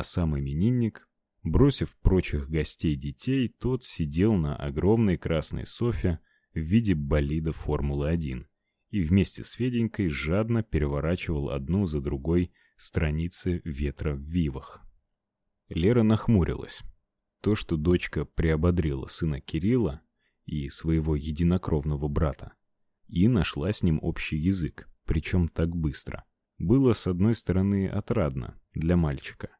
А сам именинник, бросив прочих гостей детей, тот сидел на огромной красной софе в виде болида Формулы-1 и вместе с Феденькой жадно переворачивал одну за другой страницы «Ветра в вивах». Лера нахмурилась. То, что дочка приободрила сына Кирилла и своего единокровного брата, и нашла с ним общий язык, причем так быстро, было, с одной стороны, отрадно для мальчика.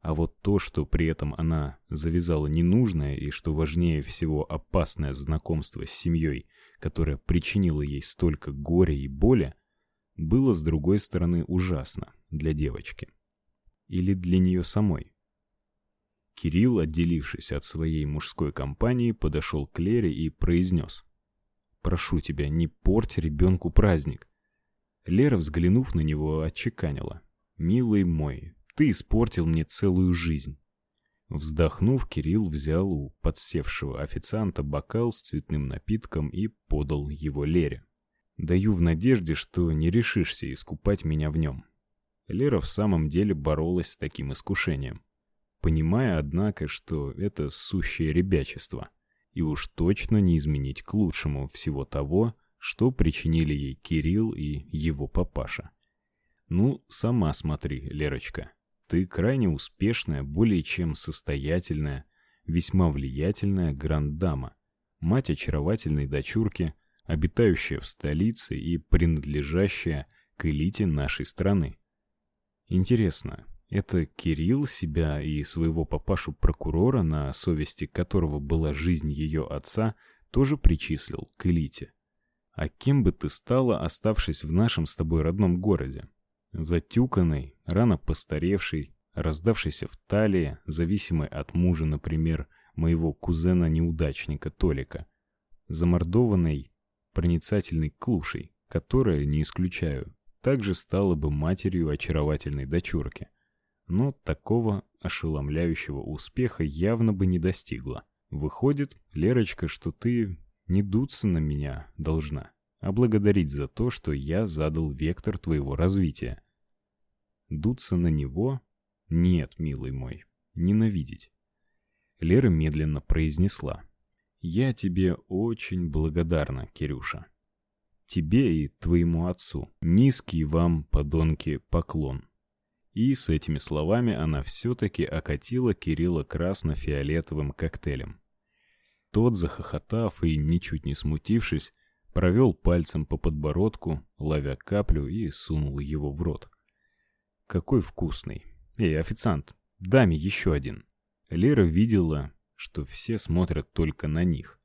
А вот то, что при этом она завязала ненужное и, что важнее всего, опасное знакомство с семьей, которое причинило ей столько горя и боли, было, с другой стороны, ужасно для девочки. Или для нее самой. Кирилл, отделившись от своей мужской компании, подошел к Лере и произнес. «Прошу тебя, не порть ребенку праздник». Лера, взглянув на него, отчеканила. «Милый мой, ты испортил мне целую жизнь». Вздохнув, Кирилл взял у подсевшего официанта бокал с цветным напитком и подал его Лере. «Даю в надежде, что не решишься искупать меня в нем». Лера в самом деле боролась с таким искушением понимая, однако, что это сущее ребячество, и уж точно не изменить к лучшему всего того, что причинили ей Кирилл и его папаша. Ну, сама смотри, Лерочка. Ты крайне успешная, более чем состоятельная, весьма влиятельная гранд-дама, мать очаровательной дочурки, обитающая в столице и принадлежащая к элите нашей страны. Интересно, это Кирилл себя и своего папашу-прокурора, на совести которого была жизнь ее отца, тоже причислил к элите. А кем бы ты стала, оставшись в нашем с тобой родном городе? Затюканной, рано постаревшей, раздавшейся в талии, зависимой от мужа, например, моего кузена-неудачника Толика, замордованной, проницательной клушей, которая, не исключаю, также стала бы матерью очаровательной дочурки. Но такого ошеломляющего успеха явно бы не достигла. Выходит, Лерочка, что ты не дуться на меня должна, а благодарить за то, что я задал вектор твоего развития. Дуться на него? Нет, милый мой, ненавидеть. Лера медленно произнесла: "Я тебе очень благодарна, Кирюша. Тебе и твоему отцу низкий вам, подонки, поклон. И с этими словами она все-таки окатила Кирилла красно-фиолетовым коктейлем. Тот, захохотав и ничуть не смутившись, провел пальцем по подбородку, ловя каплю и сунул его в рот. Какой вкусный. Эй, официант, дай мне еще один. Лера видела, что все смотрят только на них.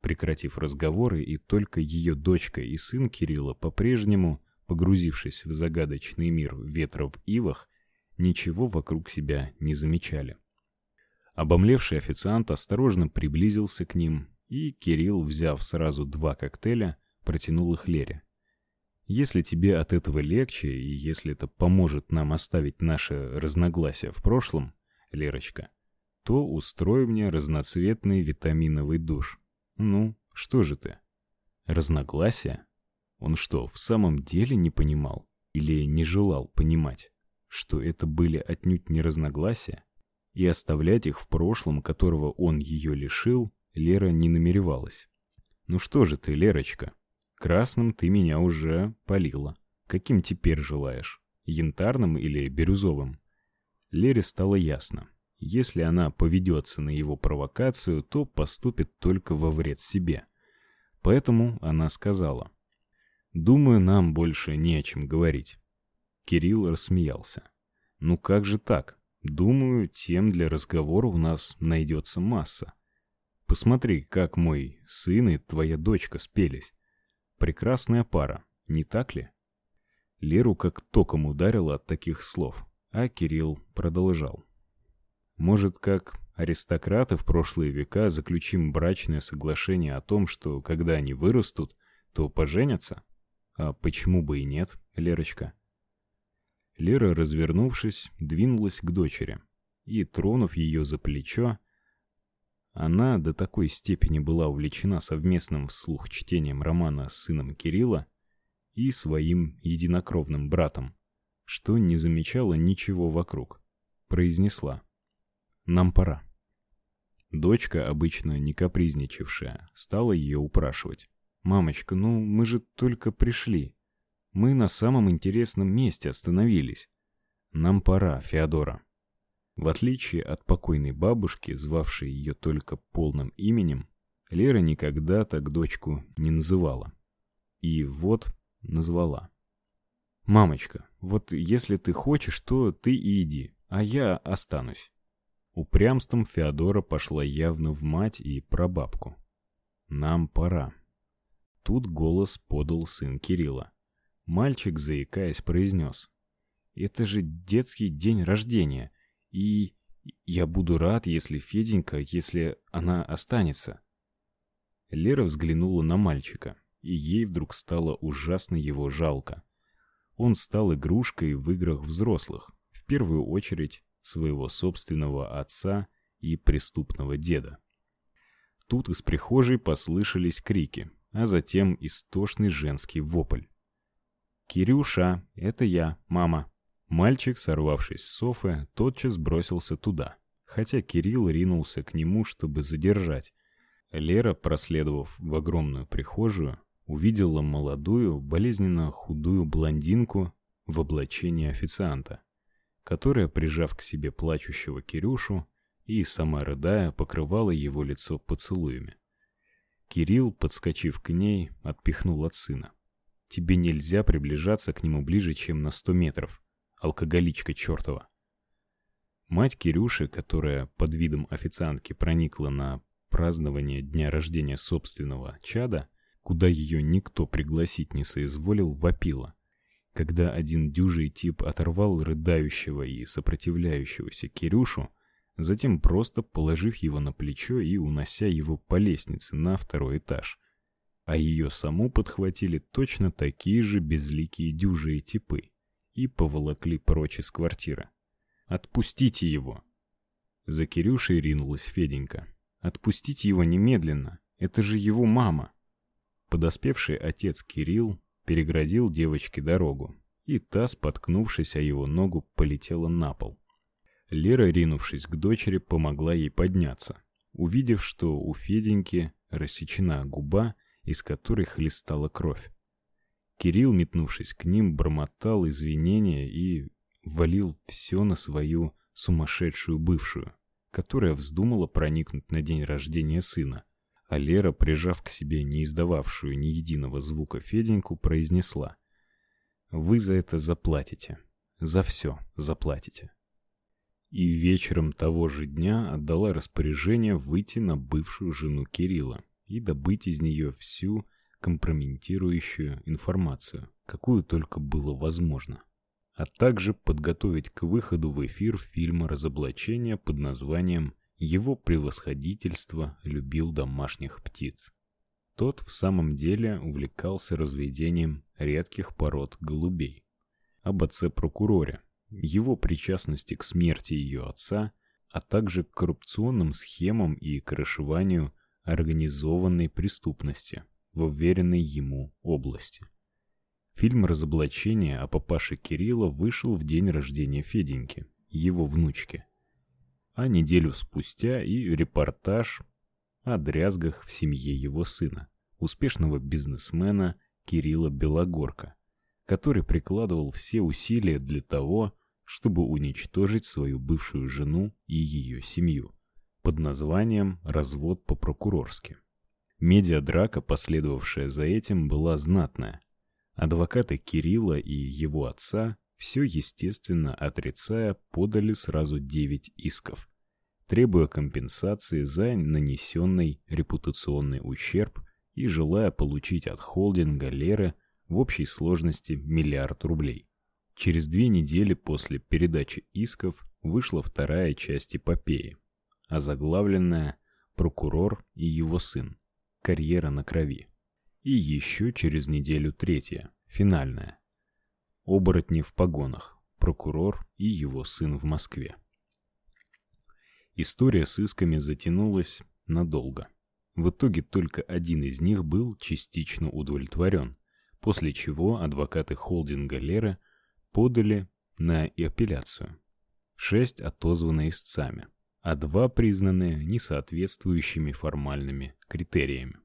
Прекратив разговоры, и только ее дочка и сын Кирилла по-прежнему, погрузившись в загадочный мир ветра в ивах, ничего вокруг себя не замечали. Обомлевший официант осторожно приблизился к ним, и Кирилл, взяв сразу два коктейля, протянул их Лере. Если тебе от этого легче, и если это поможет нам оставить наше разногласие в прошлом, Лерочка, то устрой мне разноцветный витаминовый душ. Ну, что же ты? Разногласия? Он что, в самом деле не понимал или не желал понимать? что это были отнюдь не разногласия, и оставлять их в прошлом, которого он ее лишил, Лера не намеревалась. «Ну что же ты, Лерочка, красным ты меня уже полила. Каким теперь желаешь? Янтарным или бирюзовым?» Лере стало ясно. Если она поведется на его провокацию, то поступит только во вред себе. Поэтому она сказала: "Думаю, нам больше не о чем говорить. Кирилл рассмеялся. Ну как же так? Думаю, тем для разговора у нас найдется масса. Посмотри, как мой сын и твоя дочка спелись. Прекрасная пара, не так ли? Леру как током ударило от таких слов, а Кирилл продолжал. Может, как аристократы в прошлые века заключим брачное соглашение о том, что когда они вырастут, то поженятся? А почему бы и нет, Лерочка? Лера, развернувшись, двинулась к дочери и, тронув ее за плечо, она до такой степени была увлечена совместным вслух чтением романа с сыном Кирилла и своим единокровным братом, что не замечала ничего вокруг. произнесла. «Нам пора». Дочка, обычно не капризничавшая, стала ее упрашивать. «Мамочка, ну мы же только пришли. Мы на самом интересном месте остановились. Нам пора, Феодора». В отличие от покойной бабушки, звавшей ее только полным именем, Лера никогда так дочку не называла. И вот назвала. «Мамочка, вот если ты хочешь, то ты и иди, а я останусь». Упрямством Феодора пошла явно в мать и прабабку. «Нам пора». Тут голос подал сын Кирилла. Мальчик, заикаясь, произнес. «Это же детский день рождения, и я буду рад, если Феденька, если она останется». Лера взглянула на мальчика, и ей вдруг стало ужасно его жалко. Он стал игрушкой в играх взрослых, в первую очередь своего собственного отца и преступного деда. Тут из прихожей послышались крики, а затем истошный женский вопль. «Кирюша, это я, мама!» Мальчик, сорвавшись с софы, тотчас бросился туда, хотя Кирилл ринулся к нему, чтобы задержать. Лера, проследовав в огромную прихожую, увидела молодую, болезненно худую блондинку в облачении официанта которая, прижав к себе плачущего Кирюшу и, сама рыдая, покрывала его лицо поцелуями. Кирилл, подскочив к ней, отпихнул от сына. «Тебе нельзя приближаться к нему ближе, чем на сто метров, алкоголичка чертова». Мать Кирюши, которая под видом официантки проникла на празднование дня рождения собственного чада, куда ее никто пригласить не соизволил, вопила когда один дюжий тип оторвал рыдающего и сопротивляющегося Кирюшу, затем просто положив его на плечо и унося его по лестнице на второй этаж. А ее саму подхватили точно такие же безликие дюжие типы и поволокли прочь из квартиры. «Отпустите его!» За Кирюшей ринулась Феденька. «Отпустите его немедленно! Это же его мама!» Подоспевший отец Кирилл переградил девочке дорогу, и та, споткнувшись о его ногу, полетела на пол. Лера, ринувшись к дочери, помогла ей подняться, увидев, что у Феденьки рассечена губа, из которой хлестала кровь. Кирилл, метнувшись к ним, бормотал извинения и валил все на свою сумасшедшую бывшую, которая вздумала проникнуть на день рождения сына, а Лера, прижав к себе не издававшую ни единого звука Феденьку, произнесла. «Вы за это заплатите. За все заплатите». И вечером того же дня отдала распоряжение выйти на бывшую жену Кирилла и добыть из нее всю компрометирующую информацию, какую только было возможно, а также подготовить к выходу в эфир фильма разоблачения под названием его превосходительство любил домашних птиц. Тот в самом деле увлекался разведением редких пород голубей. Об отце-прокуроре, его причастности к смерти ее отца, а также к коррупционным схемам и крышеванию организованной преступности в уверенной ему области. Фильм «Разоблачение» о папаше Кирилла вышел в день рождения Феденьки, его внучки а неделю спустя и репортаж о дрязгах в семье его сына, успешного бизнесмена Кирилла Белогорка, который прикладывал все усилия для того, чтобы уничтожить свою бывшую жену и ее семью под названием «Развод по-прокурорски». Медиадрака, последовавшая за этим, была знатная. Адвокаты Кирилла и его отца все естественно отрицая, подали сразу девять исков, требуя компенсации за нанесенный репутационный ущерб и желая получить от холдинга Леры в общей сложности миллиард рублей. Через две недели после передачи исков вышла вторая часть эпопеи, озаглавленная «Прокурор и его сын. Карьера на крови». И еще через неделю третья, финальная, Оборотни в погонах. Прокурор и его сын в Москве. История с исками затянулась надолго. В итоге только один из них был частично удовлетворен, после чего адвокаты холдинга Леры подали на апелляцию. шесть отозваны истцами, а два признаны несоответствующими формальными критериями.